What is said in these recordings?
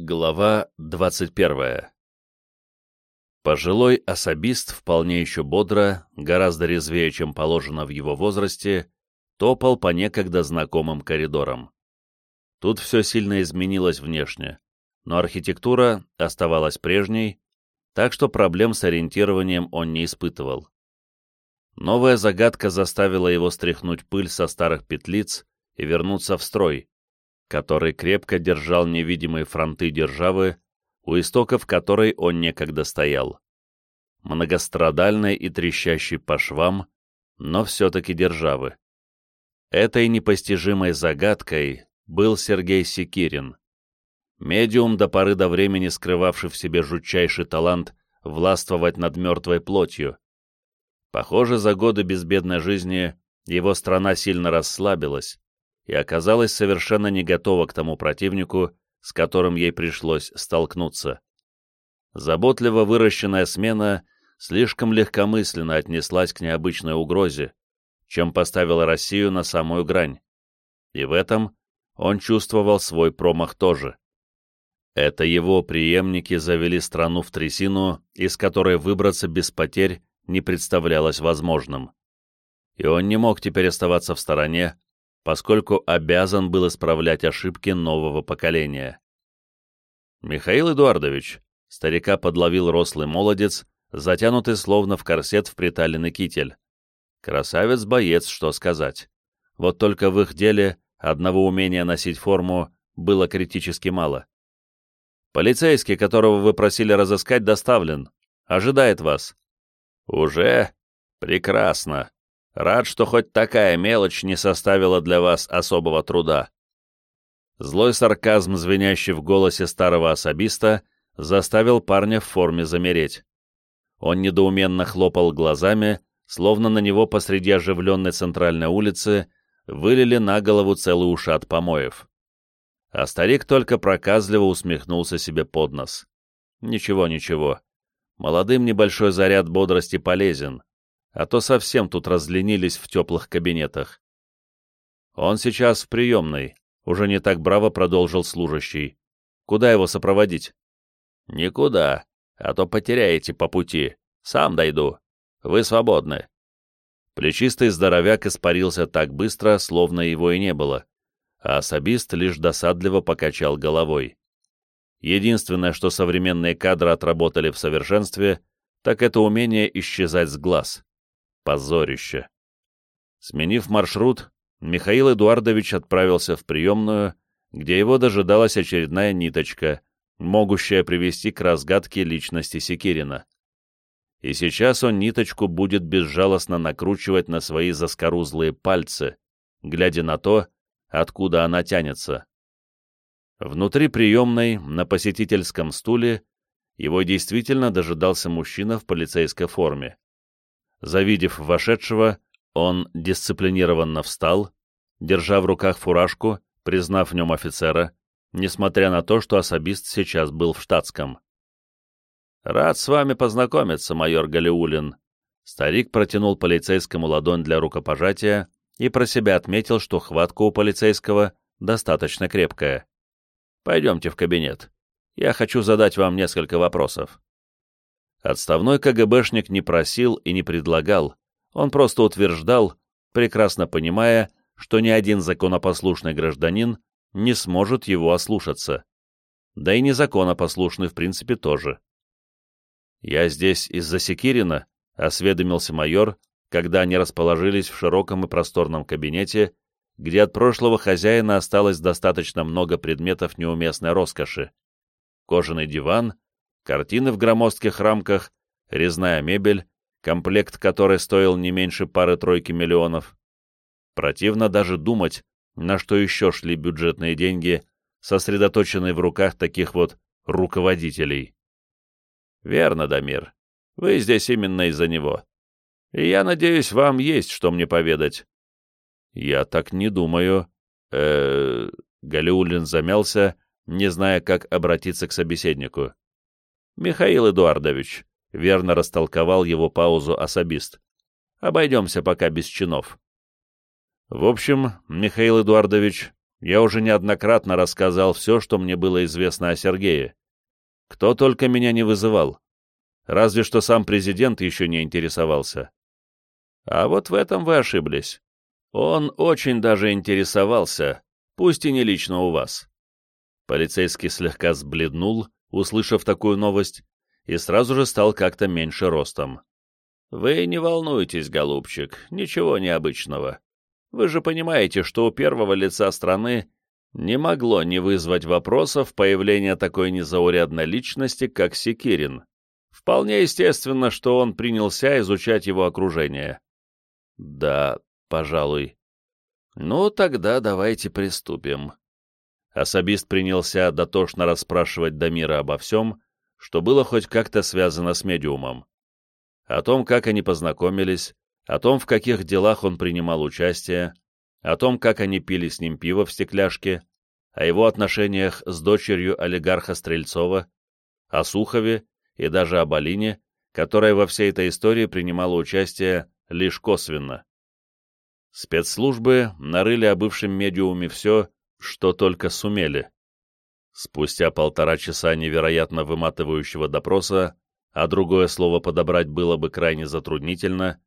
Глава 21 Пожилой особист вполне еще бодро, гораздо резвее, чем положено в его возрасте, топал по некогда знакомым коридорам. Тут все сильно изменилось внешне, но архитектура оставалась прежней, так что проблем с ориентированием он не испытывал. Новая загадка заставила его стряхнуть пыль со старых петлиц и вернуться в строй, который крепко держал невидимые фронты державы, у истоков которой он некогда стоял. Многострадальной и трещащей по швам, но все-таки державы. Этой непостижимой загадкой был Сергей Секирин. Медиум до поры до времени скрывавший в себе жутчайший талант властвовать над мертвой плотью. Похоже, за годы безбедной жизни его страна сильно расслабилась, и оказалась совершенно не готова к тому противнику, с которым ей пришлось столкнуться. Заботливо выращенная смена слишком легкомысленно отнеслась к необычной угрозе, чем поставила Россию на самую грань. И в этом он чувствовал свой промах тоже. Это его преемники завели страну в трясину, из которой выбраться без потерь не представлялось возможным. И он не мог теперь оставаться в стороне, поскольку обязан был исправлять ошибки нового поколения. Михаил Эдуардович, старика подловил рослый молодец, затянутый словно в корсет в приталенный китель. Красавец-боец, что сказать. Вот только в их деле одного умения носить форму было критически мало. Полицейский, которого вы просили разыскать, доставлен. Ожидает вас. Уже? Прекрасно. Рад, что хоть такая мелочь не составила для вас особого труда». Злой сарказм, звенящий в голосе старого особиста, заставил парня в форме замереть. Он недоуменно хлопал глазами, словно на него посреди оживленной центральной улицы вылили на голову целый ушат помоев. А старик только проказливо усмехнулся себе под нос. Ничего, ничего. Молодым небольшой заряд бодрости полезен а то совсем тут разленились в теплых кабинетах. Он сейчас в приемной, уже не так браво продолжил служащий. Куда его сопроводить? Никуда, а то потеряете по пути. Сам дойду. Вы свободны. Плечистый здоровяк испарился так быстро, словно его и не было, а особист лишь досадливо покачал головой. Единственное, что современные кадры отработали в совершенстве, так это умение исчезать с глаз. Позорище. Сменив маршрут, Михаил Эдуардович отправился в приемную, где его дожидалась очередная ниточка, могущая привести к разгадке личности Секирина. И сейчас он ниточку будет безжалостно накручивать на свои заскорузлые пальцы, глядя на то, откуда она тянется. Внутри приемной, на посетительском стуле, его действительно дожидался мужчина в полицейской форме. Завидев вошедшего, он дисциплинированно встал, держа в руках фуражку, признав в нем офицера, несмотря на то, что особист сейчас был в штатском. «Рад с вами познакомиться, майор Галиулин». Старик протянул полицейскому ладонь для рукопожатия и про себя отметил, что хватка у полицейского достаточно крепкая. «Пойдемте в кабинет. Я хочу задать вам несколько вопросов». Отставной КГБшник не просил и не предлагал, он просто утверждал, прекрасно понимая, что ни один законопослушный гражданин не сможет его ослушаться. Да и незаконопослушный в принципе тоже. «Я здесь из-за Секирина», — осведомился майор, когда они расположились в широком и просторном кабинете, где от прошлого хозяина осталось достаточно много предметов неуместной роскоши. Кожаный диван, картины в громоздких рамках, резная мебель, комплект которой стоил не меньше пары-тройки миллионов. Противно даже думать, на что еще шли бюджетные деньги, сосредоточенные в руках таких вот руководителей. Верно, Дамир, вы здесь именно из-за него. И я надеюсь, вам есть что мне поведать. Я так не думаю. э, -э Галиулин замялся, не зная, как обратиться к собеседнику. «Михаил Эдуардович», — верно растолковал его паузу особист, — «обойдемся пока без чинов». В общем, Михаил Эдуардович, Я уже неоднократно рассказал все, что мне было известно о Сергее. Кто только меня не вызывал. Разве что сам президент еще не интересовался. А вот в этом вы ошиблись. Он очень даже интересовался, пусть и не лично у вас. Полицейский слегка сбледнул, услышав такую новость, и сразу же стал как-то меньше ростом. «Вы не волнуйтесь, голубчик, ничего необычного. Вы же понимаете, что у первого лица страны не могло не вызвать вопросов появление такой незаурядной личности, как Секирин. Вполне естественно, что он принялся изучать его окружение. Да, пожалуй. Ну, тогда давайте приступим. Особист принялся дотошно расспрашивать Дамира обо всем, что было хоть как-то связано с медиумом. О том, как они познакомились, о том, в каких делах он принимал участие, о том, как они пили с ним пиво в стекляшке, о его отношениях с дочерью олигарха Стрельцова, о Сухове и даже о Балине, которая во всей этой истории принимала участие лишь косвенно. Спецслужбы нарыли о бывшем медиуме все, что только сумели. Спустя полтора часа невероятно выматывающего допроса, а другое слово подобрать было бы крайне затруднительно,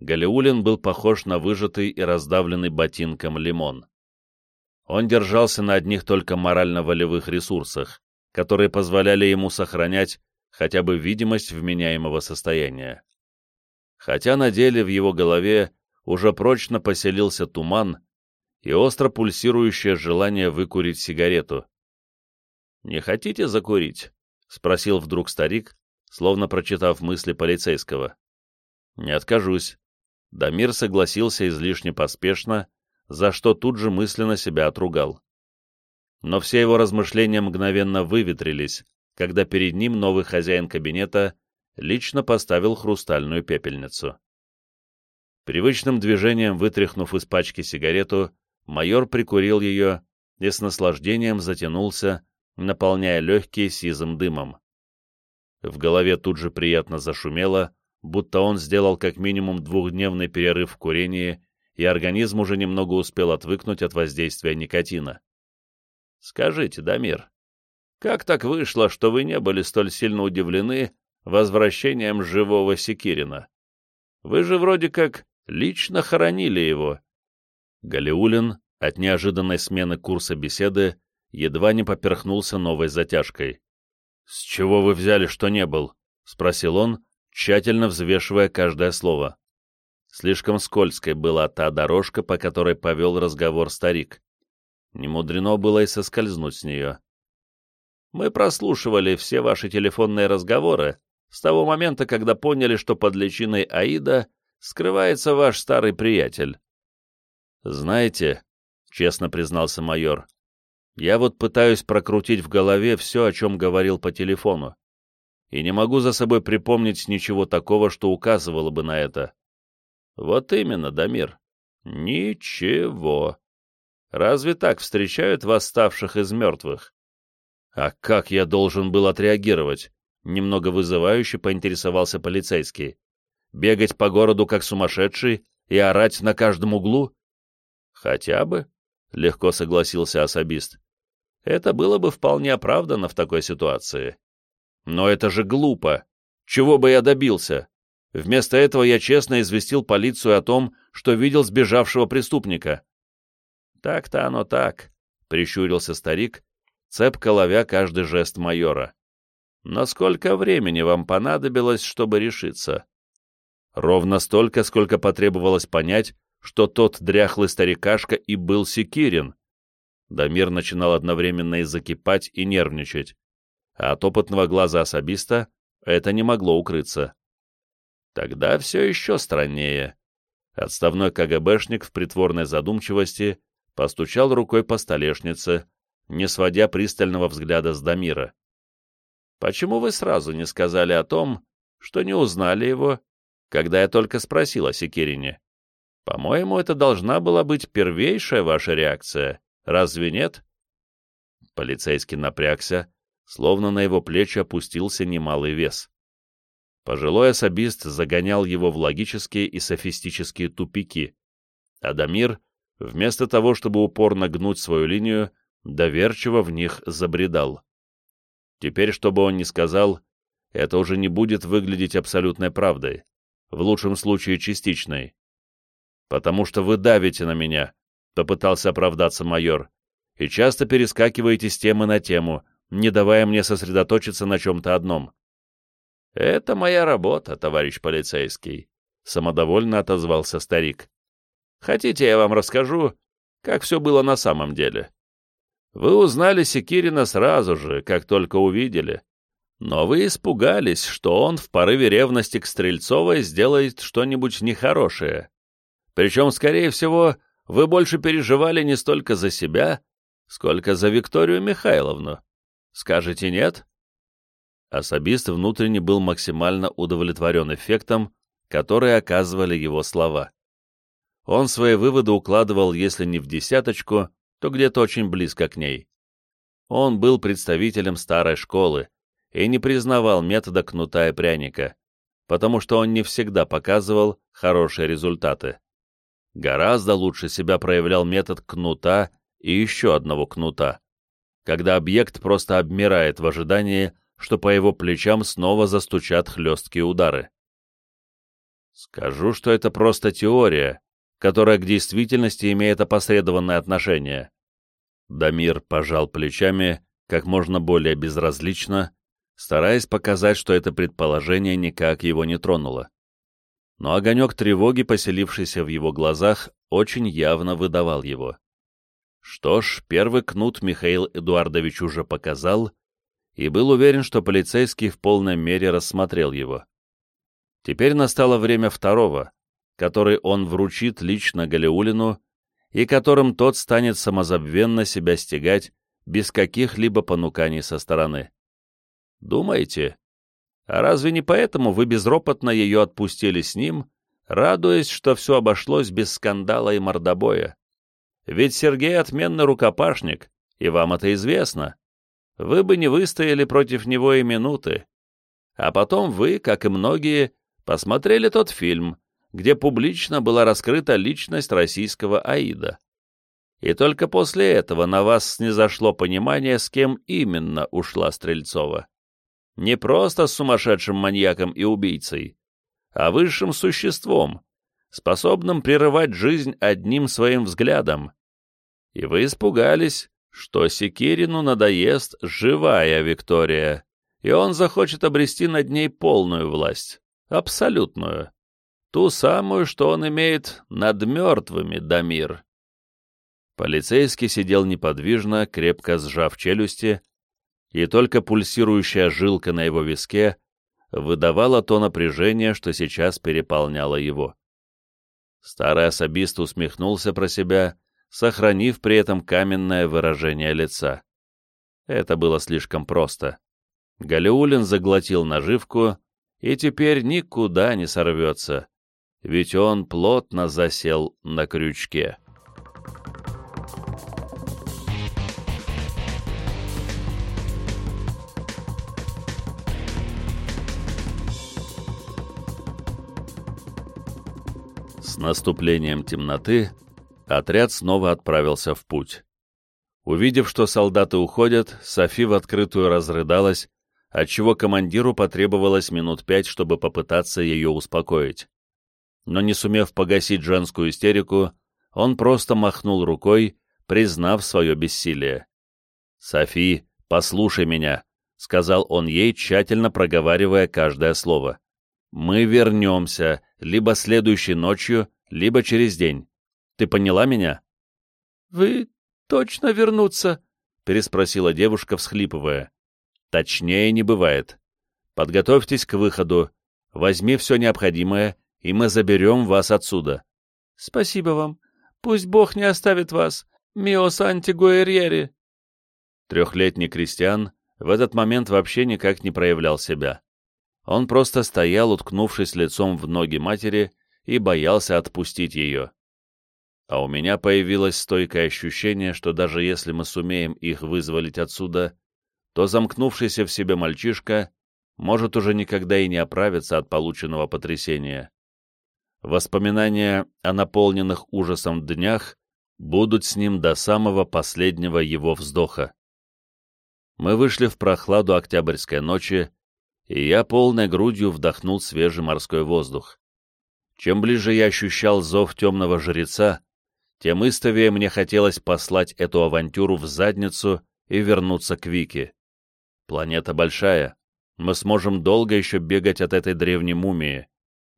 Галиулин был похож на выжатый и раздавленный ботинком лимон. Он держался на одних только морально-волевых ресурсах, которые позволяли ему сохранять хотя бы видимость вменяемого состояния. Хотя на деле в его голове уже прочно поселился туман и остро пульсирующее желание выкурить сигарету. «Не хотите закурить?» — спросил вдруг старик, словно прочитав мысли полицейского. «Не откажусь». Дамир согласился излишне поспешно, за что тут же мысленно себя отругал. Но все его размышления мгновенно выветрились, когда перед ним новый хозяин кабинета лично поставил хрустальную пепельницу. Привычным движением вытряхнув из пачки сигарету, майор прикурил ее и с наслаждением затянулся, наполняя легкие сизым дымом. В голове тут же приятно зашумело, будто он сделал как минимум двухдневный перерыв в курении, и организм уже немного успел отвыкнуть от воздействия никотина. «Скажите, Дамир, как так вышло, что вы не были столь сильно удивлены возвращением живого Секирина? Вы же вроде как лично хоронили его». Галиулин от неожиданной смены курса беседы едва не поперхнулся новой затяжкой. «С чего вы взяли, что не был?» — спросил он, тщательно взвешивая каждое слово. Слишком скользкой была та дорожка, по которой повел разговор старик. Не мудрено было и соскользнуть с нее. Мы прослушивали все ваши телефонные разговоры с того момента, когда поняли, что под личиной Аида скрывается ваш старый приятель. Знаете, — честно признался майор, — я вот пытаюсь прокрутить в голове все, о чем говорил по телефону, и не могу за собой припомнить ничего такого, что указывало бы на это. Вот именно, Дамир. Ничего. Разве так встречают восставших из мертвых? «А как я должен был отреагировать?» Немного вызывающе поинтересовался полицейский. «Бегать по городу как сумасшедший и орать на каждом углу?» «Хотя бы», — легко согласился особист. «Это было бы вполне оправдано в такой ситуации». «Но это же глупо. Чего бы я добился? Вместо этого я честно известил полицию о том, что видел сбежавшего преступника». «Так-то оно так», — прищурился старик, цепко ловя каждый жест майора. «Но сколько времени вам понадобилось, чтобы решиться?» «Ровно столько, сколько потребовалось понять, что тот дряхлый старикашка и был Секирин». Дамир начинал одновременно и закипать, и нервничать. А от опытного глаза особиста это не могло укрыться. Тогда все еще страннее. Отставной КГБшник в притворной задумчивости постучал рукой по столешнице, не сводя пристального взгляда с Дамира. «Почему вы сразу не сказали о том, что не узнали его, когда я только спросил о Секирине? По-моему, это должна была быть первейшая ваша реакция, разве нет?» Полицейский напрягся, словно на его плечи опустился немалый вес. Пожилой особист загонял его в логические и софистические тупики. Адамир вместо того, чтобы упорно гнуть свою линию, доверчиво в них забредал. Теперь, что бы он ни сказал, это уже не будет выглядеть абсолютной правдой, в лучшем случае частичной. «Потому что вы давите на меня», — попытался оправдаться майор, «и часто перескакиваете с темы на тему, не давая мне сосредоточиться на чем-то одном». «Это моя работа, товарищ полицейский», — самодовольно отозвался старик. «Хотите, я вам расскажу, как все было на самом деле?» Вы узнали Секирина сразу же, как только увидели. Но вы испугались, что он в порыве ревности к Стрельцовой сделает что-нибудь нехорошее. Причем, скорее всего, вы больше переживали не столько за себя, сколько за Викторию Михайловну. Скажете нет? Особист внутренне был максимально удовлетворен эффектом, который оказывали его слова. Он свои выводы укладывал, если не в десяточку, то где-то очень близко к ней. Он был представителем старой школы и не признавал метода кнута и пряника, потому что он не всегда показывал хорошие результаты. Гораздо лучше себя проявлял метод кнута и еще одного кнута, когда объект просто обмирает в ожидании, что по его плечам снова застучат хлесткие удары. Скажу, что это просто теория, которая к действительности имеет опосредованное отношение. Дамир пожал плечами как можно более безразлично, стараясь показать, что это предположение никак его не тронуло. Но огонек тревоги, поселившийся в его глазах, очень явно выдавал его. Что ж, первый кнут Михаил Эдуардович уже показал, и был уверен, что полицейский в полной мере рассмотрел его. Теперь настало время второго, который он вручит лично Галиулину и которым тот станет самозабвенно себя стягать без каких-либо понуканий со стороны. Думаете? А разве не поэтому вы безропотно ее отпустили с ним, радуясь, что все обошлось без скандала и мордобоя? Ведь Сергей отменный рукопашник, и вам это известно. Вы бы не выстояли против него и минуты. А потом вы, как и многие, посмотрели тот фильм, где публично была раскрыта личность российского Аида. И только после этого на вас снизошло понимание, с кем именно ушла Стрельцова. Не просто сумасшедшим маньяком и убийцей, а высшим существом, способным прерывать жизнь одним своим взглядом. И вы испугались, что Секирину надоест живая Виктория, и он захочет обрести над ней полную власть, абсолютную ту самую, что он имеет над мертвыми, Дамир. Полицейский сидел неподвижно, крепко сжав челюсти, и только пульсирующая жилка на его виске выдавала то напряжение, что сейчас переполняло его. Старый особист усмехнулся про себя, сохранив при этом каменное выражение лица. Это было слишком просто. Галиулин заглотил наживку и теперь никуда не сорвется ведь он плотно засел на крючке. С наступлением темноты отряд снова отправился в путь. Увидев, что солдаты уходят, Софи в открытую разрыдалась, отчего командиру потребовалось минут пять, чтобы попытаться ее успокоить но не сумев погасить женскую истерику, он просто махнул рукой, признав свое бессилие. «Софи, послушай меня», — сказал он ей, тщательно проговаривая каждое слово. «Мы вернемся либо следующей ночью, либо через день. Ты поняла меня?» «Вы точно вернуться?» — переспросила девушка, всхлипывая. «Точнее не бывает. Подготовьтесь к выходу, возьми все необходимое и мы заберем вас отсюда. — Спасибо вам. Пусть Бог не оставит вас, мио санти гуэрьери. Трехлетний крестьян в этот момент вообще никак не проявлял себя. Он просто стоял, уткнувшись лицом в ноги матери, и боялся отпустить ее. А у меня появилось стойкое ощущение, что даже если мы сумеем их вызволить отсюда, то замкнувшийся в себе мальчишка может уже никогда и не оправиться от полученного потрясения. Воспоминания о наполненных ужасом днях будут с ним до самого последнего его вздоха. Мы вышли в прохладу октябрьской ночи, и я полной грудью вдохнул свежий морской воздух. Чем ближе я ощущал зов темного жреца, тем истовее мне хотелось послать эту авантюру в задницу и вернуться к Вике. Планета большая, мы сможем долго еще бегать от этой древней мумии,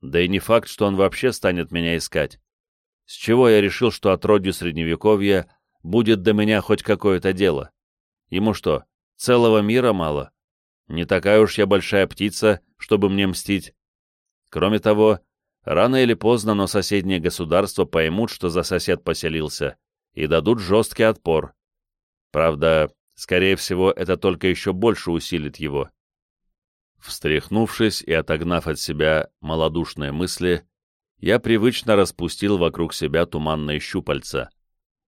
да и не факт, что он вообще станет меня искать. С чего я решил, что отродью Средневековья будет до меня хоть какое-то дело? Ему что, целого мира мало? Не такая уж я большая птица, чтобы мне мстить. Кроме того, рано или поздно, но соседние государства поймут, что за сосед поселился, и дадут жесткий отпор. Правда, скорее всего, это только еще больше усилит его. Встряхнувшись и отогнав от себя малодушные мысли, я привычно распустил вокруг себя туманные щупальца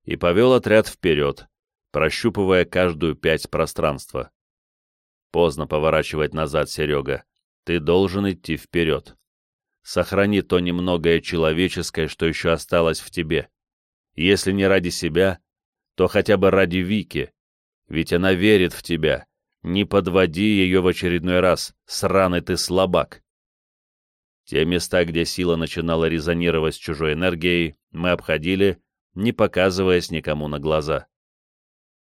и повел отряд вперед, прощупывая каждую пять пространства. Поздно поворачивать назад, Серега. Ты должен идти вперед. Сохрани то немногое человеческое, что еще осталось в тебе. Если не ради себя, то хотя бы ради Вики, ведь она верит в тебя. Не подводи ее в очередной раз, сраный ты слабак. Те места, где сила начинала резонировать с чужой энергией, мы обходили, не показываясь никому на глаза.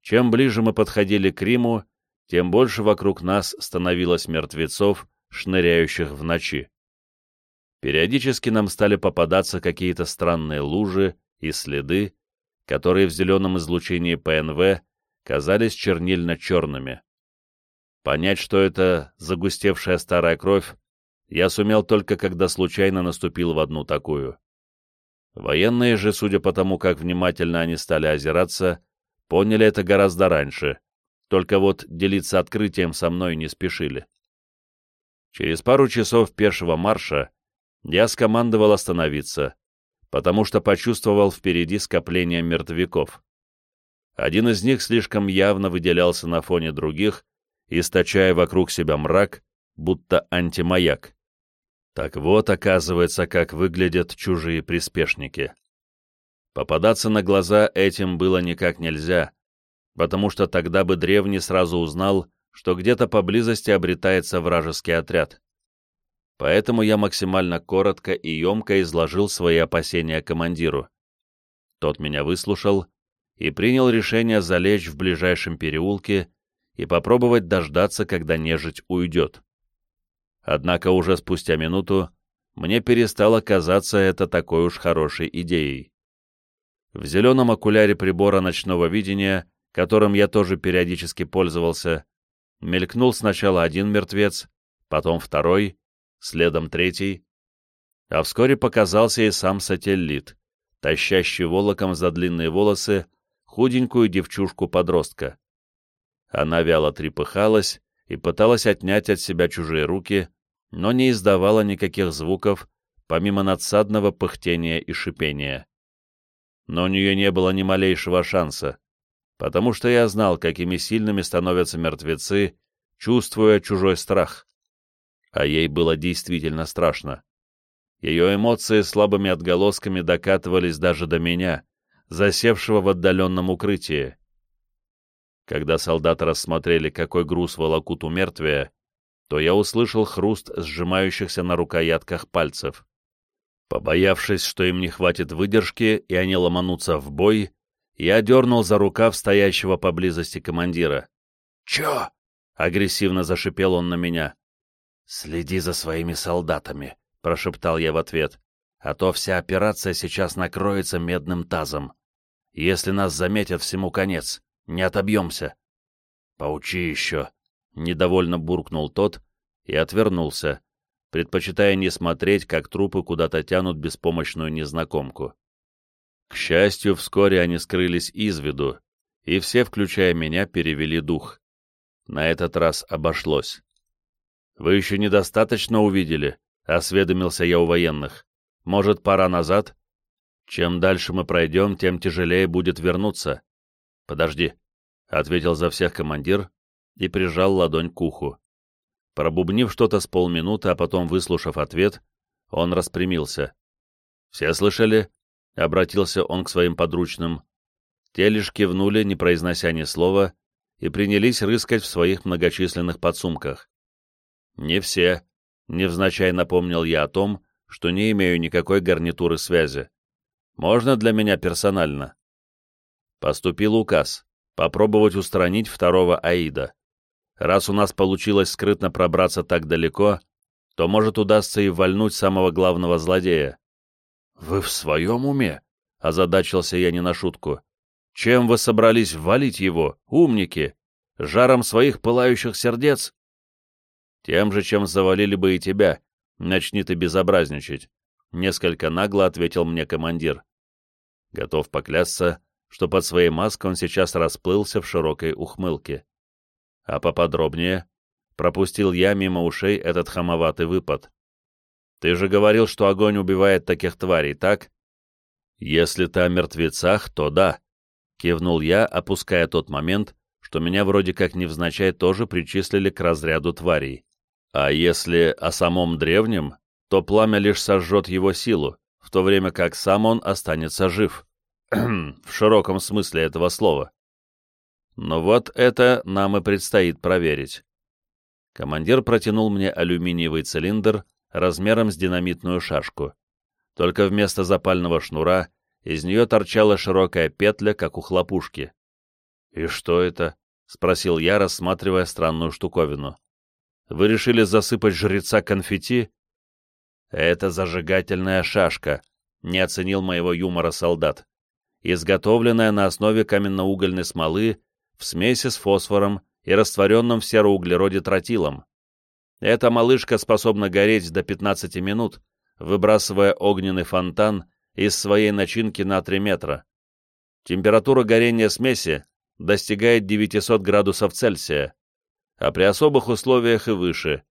Чем ближе мы подходили к Риму, тем больше вокруг нас становилось мертвецов, шныряющих в ночи. Периодически нам стали попадаться какие-то странные лужи и следы, которые в зеленом излучении ПНВ казались чернильно-черными. Понять, что это загустевшая старая кровь, я сумел только когда случайно наступил в одну такую. Военные же, судя по тому, как внимательно они стали озираться, поняли это гораздо раньше, только вот делиться открытием со мной не спешили. Через пару часов пешего марша я скомандовал остановиться, потому что почувствовал впереди скопление мертвяков. Один из них слишком явно выделялся на фоне других, источая вокруг себя мрак, будто антимаяк. Так вот, оказывается, как выглядят чужие приспешники. Попадаться на глаза этим было никак нельзя, потому что тогда бы древний сразу узнал, что где-то поблизости обретается вражеский отряд. Поэтому я максимально коротко и емко изложил свои опасения командиру. Тот меня выслушал и принял решение залечь в ближайшем переулке и попробовать дождаться, когда нежить уйдет. Однако уже спустя минуту мне перестало казаться это такой уж хорошей идеей. В зеленом окуляре прибора ночного видения которым я тоже периодически пользовался, мелькнул сначала один мертвец, потом второй, следом третий, а вскоре показался и сам сателлит, тащащий волоком за длинные волосы худенькую девчушку-подростка. Она вяло трепыхалась и пыталась отнять от себя чужие руки, но не издавала никаких звуков, помимо надсадного пыхтения и шипения. Но у нее не было ни малейшего шанса потому что я знал, какими сильными становятся мертвецы, чувствуя чужой страх. А ей было действительно страшно. Ее эмоции слабыми отголосками докатывались даже до меня, засевшего в отдаленном укрытии. Когда солдаты рассмотрели, какой груз волокут у мертвия, то я услышал хруст сжимающихся на рукоятках пальцев. Побоявшись, что им не хватит выдержки и они ломанутся в бой, я дернул за рукав стоящего поблизости командира. «Чё?» — агрессивно зашипел он на меня. «Следи за своими солдатами», — прошептал я в ответ, «а то вся операция сейчас накроется медным тазом. Если нас заметят, всему конец, не отобьемся». «Поучи еще», — недовольно буркнул тот и отвернулся, предпочитая не смотреть, как трупы куда-то тянут беспомощную незнакомку. К счастью, вскоре они скрылись из виду, и все, включая меня, перевели дух. На этот раз обошлось. «Вы еще недостаточно увидели?» — осведомился я у военных. «Может, пора назад?» «Чем дальше мы пройдем, тем тяжелее будет вернуться». «Подожди», — ответил за всех командир и прижал ладонь к уху. Пробубнив что-то с полминуты, а потом выслушав ответ, он распрямился. «Все слышали?» — обратился он к своим подручным. Те лишь кивнули, не произнося ни слова, и принялись рыскать в своих многочисленных подсумках. «Не все», — невзначай напомнил я о том, что не имею никакой гарнитуры связи. «Можно для меня персонально?» Поступил указ попробовать устранить второго Аида. Раз у нас получилось скрытно пробраться так далеко, то, может, удастся и вальнуть самого главного злодея. «Вы в своем уме?» — озадачился я не на шутку. «Чем вы собрались валить его, умники? Жаром своих пылающих сердец?» «Тем же, чем завалили бы и тебя. Начни ты безобразничать», — несколько нагло ответил мне командир. Готов поклясться, что под своей маской он сейчас расплылся в широкой ухмылке. А поподробнее пропустил я мимо ушей этот хамоватый выпад. Ты же говорил, что огонь убивает таких тварей, так? Если ты о мертвецах, то да. Кивнул я, опуская тот момент, что меня вроде как невзначай тоже причислили к разряду тварей. А если о самом древнем, то пламя лишь сожжет его силу, в то время как сам он останется жив. в широком смысле этого слова. Но вот это нам и предстоит проверить. Командир протянул мне алюминиевый цилиндр размером с динамитную шашку. Только вместо запального шнура из нее торчала широкая петля, как у хлопушки. «И что это?» — спросил я, рассматривая странную штуковину. «Вы решили засыпать жреца конфетти?» «Это зажигательная шашка», — не оценил моего юмора солдат. «Изготовленная на основе каменноугольной смолы в смеси с фосфором и растворенным в сероуглероде тротилом. Эта малышка способна гореть до 15 минут, выбрасывая огненный фонтан из своей начинки на 3 метра. Температура горения смеси достигает 900 градусов Цельсия, а при особых условиях и выше.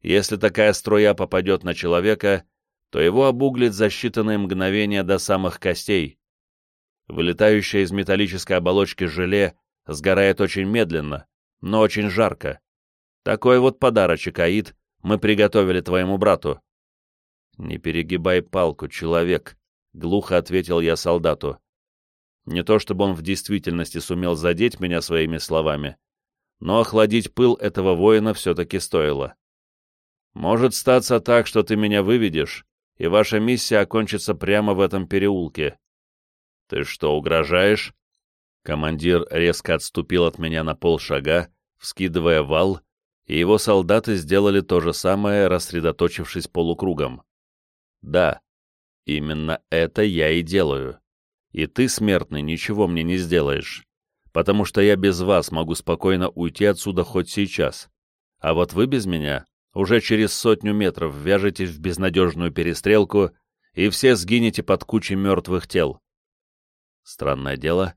Если такая струя попадет на человека, то его обуглит за считанные мгновения до самых костей. Вылетающее из металлической оболочки желе сгорает очень медленно, но очень жарко. Такой вот подарочек, Аид, мы приготовили твоему брату». «Не перегибай палку, человек», — глухо ответил я солдату. Не то чтобы он в действительности сумел задеть меня своими словами, но охладить пыл этого воина все-таки стоило. «Может статься так, что ты меня выведешь, и ваша миссия окончится прямо в этом переулке». «Ты что, угрожаешь?» Командир резко отступил от меня на полшага, вскидывая вал, и его солдаты сделали то же самое, рассредоточившись полукругом. Да, именно это я и делаю. И ты, смертный, ничего мне не сделаешь, потому что я без вас могу спокойно уйти отсюда хоть сейчас. А вот вы без меня уже через сотню метров вяжетесь в безнадежную перестрелку, и все сгинете под кучей мертвых тел. Странное дело,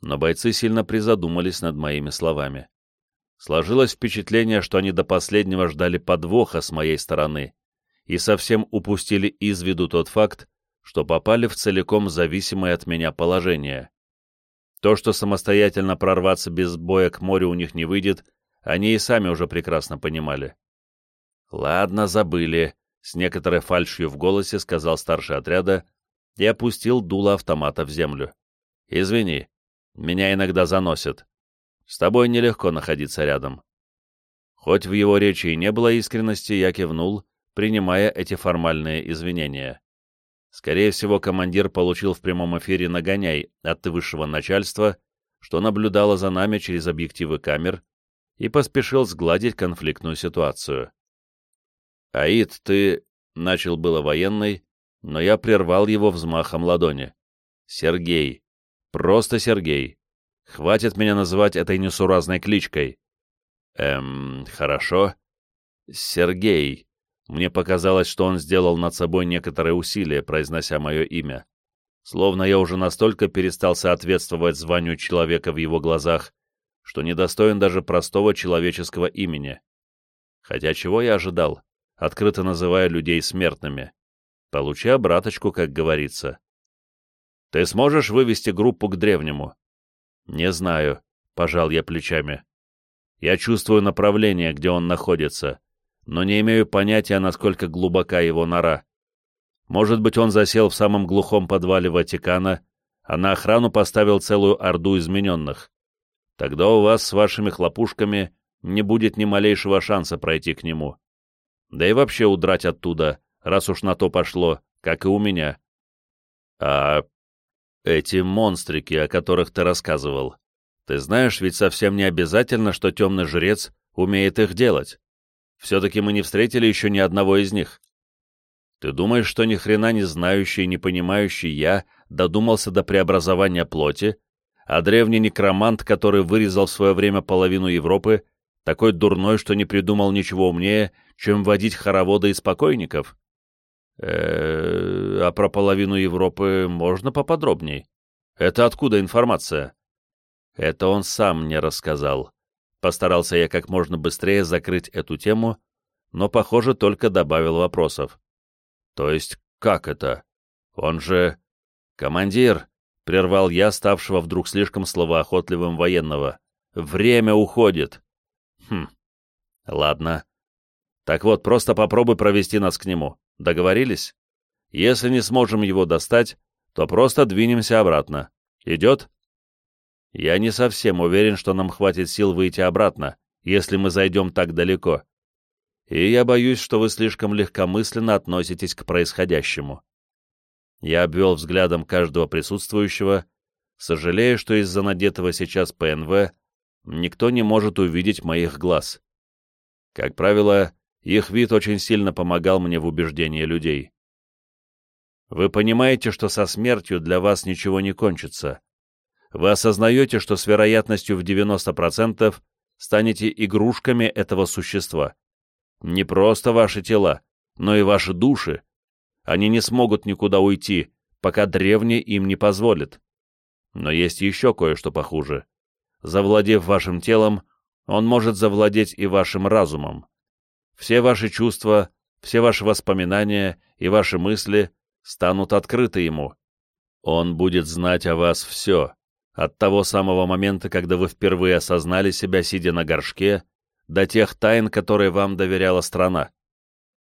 но бойцы сильно призадумались над моими словами. Сложилось впечатление, что они до последнего ждали подвоха с моей стороны и совсем упустили из виду тот факт, что попали в целиком зависимое от меня положение. То, что самостоятельно прорваться без боя к морю у них не выйдет, они и сами уже прекрасно понимали. «Ладно, забыли», — с некоторой фальшью в голосе сказал старший отряда и опустил дуло автомата в землю. «Извини, меня иногда заносит. С тобой нелегко находиться рядом». Хоть в его речи и не было искренности, я кивнул, принимая эти формальные извинения. Скорее всего, командир получил в прямом эфире нагоняй от высшего начальства, что наблюдало за нами через объективы камер, и поспешил сгладить конфликтную ситуацию. «Аид, ты...» — начал было военный, но я прервал его взмахом ладони. «Сергей, Просто Сергей. Хватит меня называть этой несуразной кличкой. Эм, хорошо. Сергей. Мне показалось, что он сделал над собой некоторые усилия, произнося мое имя. Словно я уже настолько перестал соответствовать званию человека в его глазах, что недостоин даже простого человеческого имени. Хотя чего я ожидал, открыто называя людей смертными? Получи обраточку, как говорится. Ты сможешь вывести группу к древнему? Не знаю, пожал я плечами. Я чувствую направление, где он находится, но не имею понятия, насколько глубока его нора. Может быть, он засел в самом глухом подвале Ватикана, а на охрану поставил целую орду измененных. Тогда у вас с вашими хлопушками не будет ни малейшего шанса пройти к нему. Да и вообще удрать оттуда, раз уж на то пошло, как и у меня. А эти монстрики, о которых ты рассказывал, ты знаешь, ведь совсем не обязательно, что темный жрец умеет их делать. Все-таки мы не встретили еще ни одного из них. Ты думаешь, что ни хрена не знающий, не понимающий я додумался до преобразования плоти, а древний некромант, который вырезал в свое время половину Европы, такой дурной, что не придумал ничего умнее, чем водить хороводы из покойников? Э, а про половину Европы можно поподробней? Это откуда информация? Это он сам мне рассказал. Постарался я как можно быстрее закрыть эту тему, но, похоже, только добавил вопросов. То есть, как это? Он же... Командир, — прервал я, ставшего вдруг слишком словоохотливым военного. Время уходит. Хм, ладно. Так вот, просто попробуй провести нас к нему. Договорились? Если не сможем его достать, то просто двинемся обратно. Идет? Я не совсем уверен, что нам хватит сил выйти обратно, если мы зайдем так далеко. И я боюсь, что вы слишком легкомысленно относитесь к происходящему. Я обвел взглядом каждого присутствующего, сожалея, что из-за надетого сейчас ПНВ никто не может увидеть моих глаз. Как правило, их вид очень сильно помогал мне в убеждении людей. Вы понимаете, что со смертью для вас ничего не кончится. Вы осознаете, что с вероятностью в 90% станете игрушками этого существа. Не просто ваши тела, но и ваши души. Они не смогут никуда уйти, пока древний им не позволит. Но есть еще кое-что похуже. Завладев вашим телом, он может завладеть и вашим разумом. Все ваши чувства, все ваши воспоминания и ваши мысли станут открыты ему. Он будет знать о вас все, от того самого момента, когда вы впервые осознали себя, сидя на горшке, до тех тайн, которые вам доверяла страна.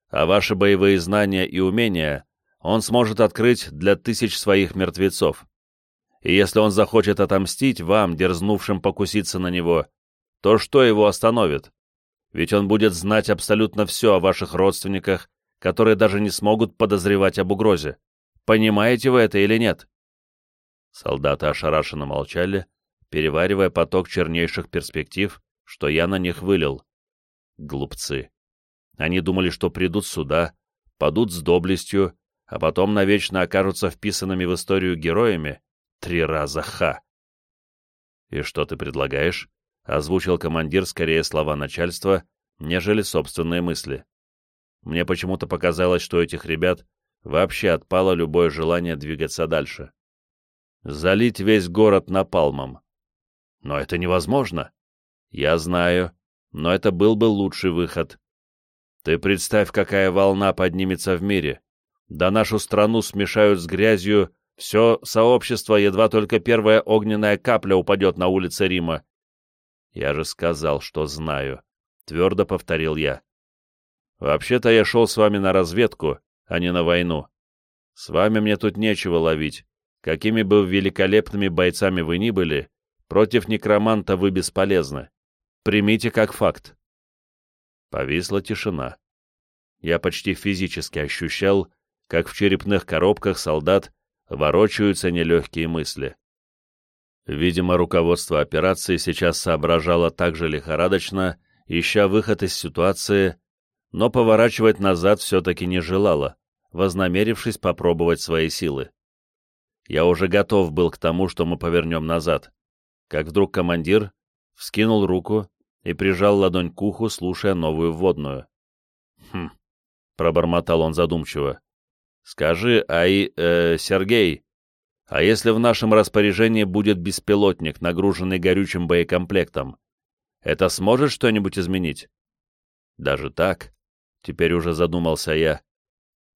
А ваши боевые знания и умения он сможет открыть для тысяч своих мертвецов. И если он захочет отомстить вам, дерзнувшим покуситься на него, то что его остановит? Ведь он будет знать абсолютно все о ваших родственниках, которые даже не смогут подозревать об угрозе. Понимаете вы это или нет?» Солдаты ошарашенно молчали, переваривая поток чернейших перспектив, что я на них вылил. Глупцы. Они думали, что придут сюда, падут с доблестью, а потом навечно окажутся вписанными в историю героями. Три раза ха! «И что ты предлагаешь?» Озвучил командир скорее слова начальства, нежели собственные мысли. Мне почему-то показалось, что у этих ребят вообще отпало любое желание двигаться дальше. Залить весь город напалмом. Но это невозможно. Я знаю, но это был бы лучший выход. Ты представь, какая волна поднимется в мире. Да нашу страну смешают с грязью, все сообщество, едва только первая огненная капля упадет на улицы Рима, «Я же сказал, что знаю», — твердо повторил я. «Вообще-то я шел с вами на разведку, а не на войну. С вами мне тут нечего ловить. Какими бы великолепными бойцами вы ни были, против некроманта вы бесполезны. Примите как факт». Повисла тишина. Я почти физически ощущал, как в черепных коробках солдат ворочаются нелегкие мысли. Видимо, руководство операции сейчас соображало так же лихорадочно, ища выход из ситуации, но поворачивать назад все-таки не желало, вознамерившись попробовать свои силы. Я уже готов был к тому, что мы повернем назад, как вдруг командир вскинул руку и прижал ладонь к уху, слушая новую вводную. «Хм», — пробормотал он задумчиво. «Скажи, ай, э, Сергей, а если в нашем распоряжении будет беспилотник, нагруженный горючим боекомплектом, это сможет что-нибудь изменить? Даже так? Теперь уже задумался я.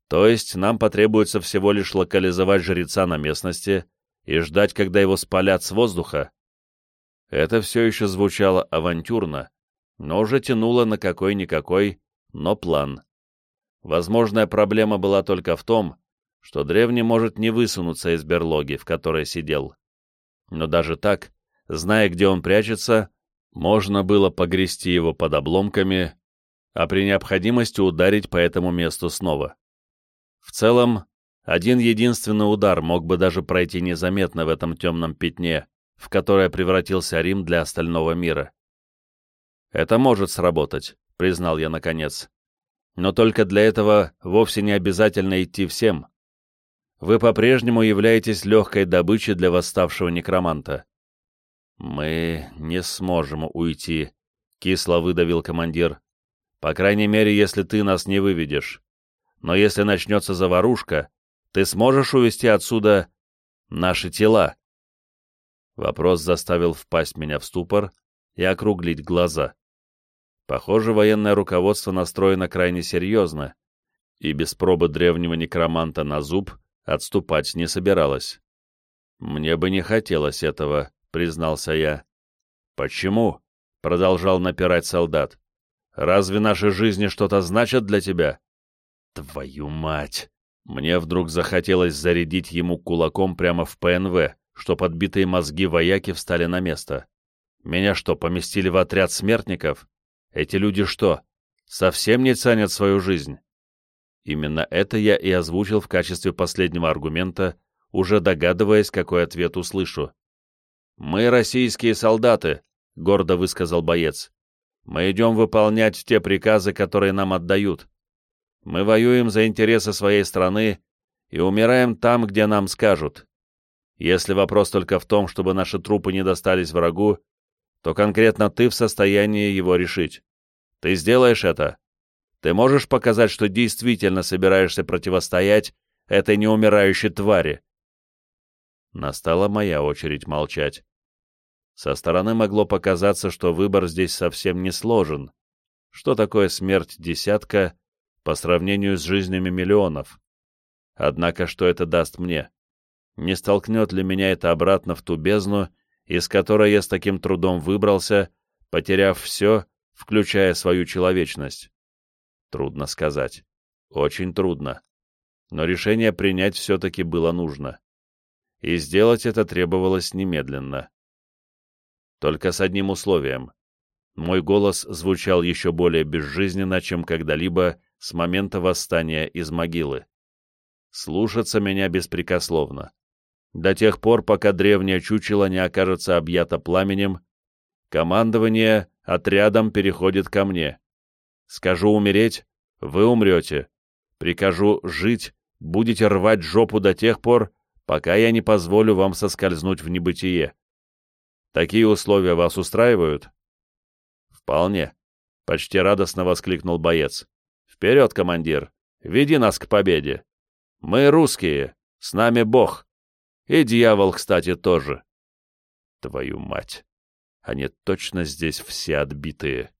То есть нам потребуется всего лишь локализовать жреца на местности и ждать, когда его спалят с воздуха? Это все еще звучало авантюрно, но уже тянуло на какой-никакой, но план. Возможная проблема была только в том, что древний может не высунуться из берлоги, в которой сидел. Но даже так, зная, где он прячется, можно было погрести его под обломками, а при необходимости ударить по этому месту снова. В целом, один единственный удар мог бы даже пройти незаметно в этом темном пятне, в которое превратился Рим для остального мира. «Это может сработать», — признал я наконец. «Но только для этого вовсе не обязательно идти всем. Вы по-прежнему являетесь легкой добычей для восставшего некроманта». «Мы не сможем уйти», — кисло выдавил командир. «По крайней мере, если ты нас не выведешь. Но если начнется заварушка, ты сможешь увести отсюда наши тела?» Вопрос заставил впасть меня в ступор и округлить глаза. Похоже, военное руководство настроено крайне серьезно, и без пробы древнего некроманта на зуб отступать не собиралось. «Мне бы не хотелось этого», — признался я. «Почему?» — продолжал напирать солдат. «Разве наши жизни что-то значат для тебя?» «Твою мать!» Мне вдруг захотелось зарядить ему кулаком прямо в ПНВ, что подбитые мозги вояки встали на место. Меня что, поместили в отряд смертников? Эти люди что, совсем не ценят свою жизнь? Именно это я и озвучил в качестве последнего аргумента, уже догадываясь, какой ответ услышу. «Мы российские солдаты», — гордо высказал боец. «Мы идем выполнять те приказы, которые нам отдают. Мы воюем за интересы своей страны и умираем там, где нам скажут. Если вопрос только в том, чтобы наши трупы не достались врагу, то конкретно ты в состоянии его решить. Ты сделаешь это? Ты можешь показать, что действительно собираешься противостоять этой неумирающей твари?» Настала моя очередь молчать. Со стороны могло показаться, что выбор здесь совсем не сложен. Что такое смерть десятка по сравнению с жизнями миллионов. Однако что это даст мне? Не столкнет ли меня это обратно в ту бездну, из которой я с таким трудом выбрался, потеряв все, включая свою человечность? Трудно сказать. Очень трудно. Но решение принять все-таки было нужно. И сделать это требовалось немедленно. Только с одним условием. Мой голос звучал еще более безжизненно, чем когда-либо с момента восстания из могилы. Слушаться меня беспрекословно. До тех пор, пока древнее чучело не окажется объято пламенем, командование отрядом переходит ко мне. Скажу умереть, вы умрете. Прикажу жить, будете рвать жопу до тех пор, пока я не позволю вам соскользнуть в небытие. Такие условия вас устраивают? Вполне, — почти радостно воскликнул боец. Вперед, командир! Веди нас к победе! Мы русские, с нами Бог. И дьявол, кстати, тоже. Твою мать! Они точно здесь все отбитые.